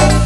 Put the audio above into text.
you